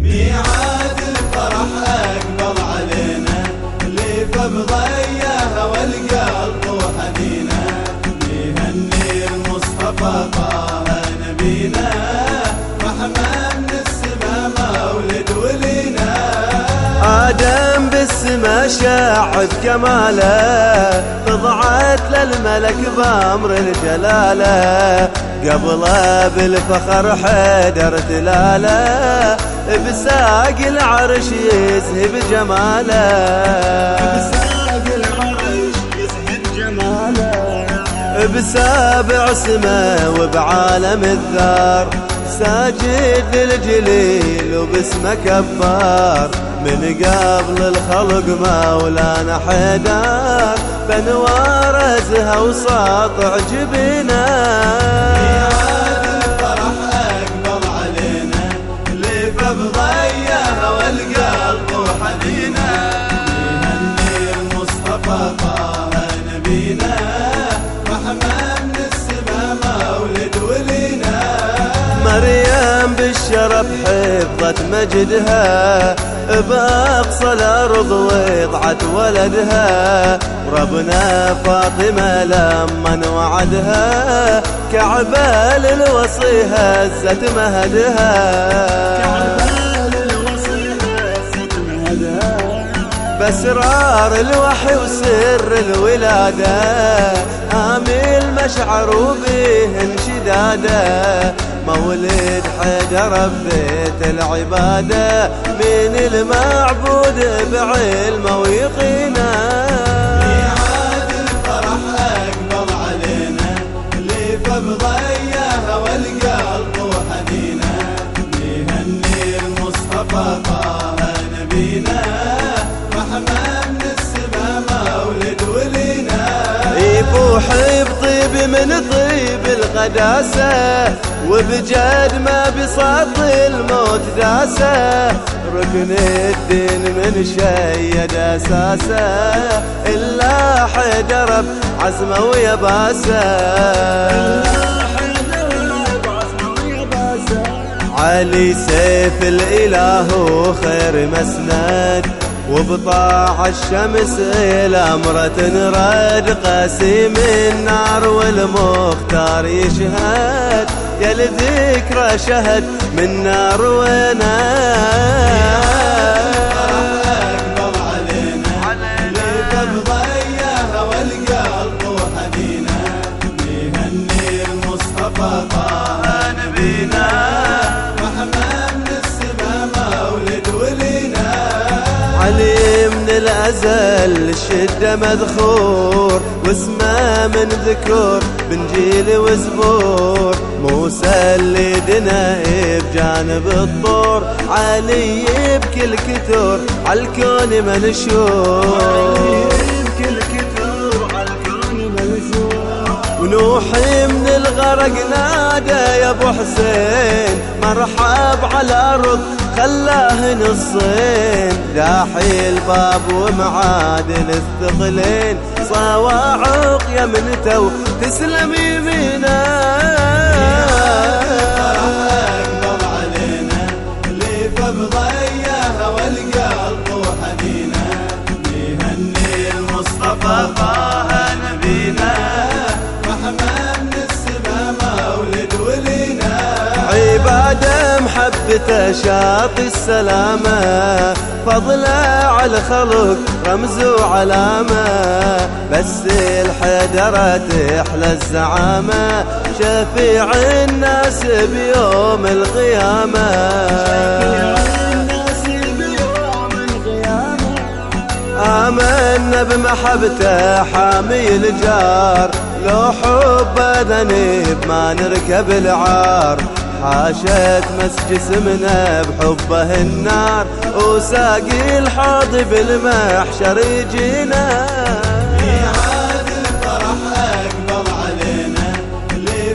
ميعاد الفرح اقبل علينا اللي بضياها والقلب وحنينا. نهني المصطفى طه نبينا رحمة من السما مولد ولينا. آدم بالسما كماله خضعت للملك بأمر الجلالة قبله بالفخر حيدر تلالة بساق العرش يزهب جماله. بساق العرش يزهب جماله. بسابع سما وبعالم الذار ساجد للجليل وباسمه كبار من قبل الخلق مولانا حيدر. بانوار ازهى وساطع جبينا ميعاد الفرح علينا والقلب حفظت مجدها بأقصى الأرض وضعت ولدها. ربنا فاطمة لما وعدها كعبة للوصي هزت مهدها. بأسرار الوحي وسر الولادة امي المشعر وبيه انشداده مولد حيدر ببيت العبادة من المعبود بعلمه ويقينه ميعاد الفرح اقبل علينا اللي بضياها والقلب وحنينا. نهني المصطفى طه نبينا رحمة من السما مولد ولينا. يفوح بطيب من طيب القداسة وبجد ما بساط الموت داسة. ركن الدين من شيد أساسه إلا حيدر بعزمه ويباسة. علي سيف الإله وخير مسند. وبطاع الشمس الأمر تنرد قاسم النار والمختار يشهد يا لذكرى شهد من نار ونار. الأزل الشدة مذخور واسمه من ذكور بنجيل وزبور. موسى اللي دنا بجانب الطور علي بكل كتور عالكون منشور. ونوح من الغرق نادى يا أبو حسين مرحب على الأرض خلاه نصين. داحي الباب ومعادن الثقلين صواعق يا من تو تسلم محبته شاطي السلامة فضله على الخلق رمز وعلامة. بس الحيدرة تحلى الزعامة شفيع الناس بيوم القيامة. آمنا بمحبته حامي الجار لو حب ذنب ما نركب العار. حاشت مس جسمنا بحبه النار وساقي الحوض بالمحشر يجينا. الفرح علينا اللي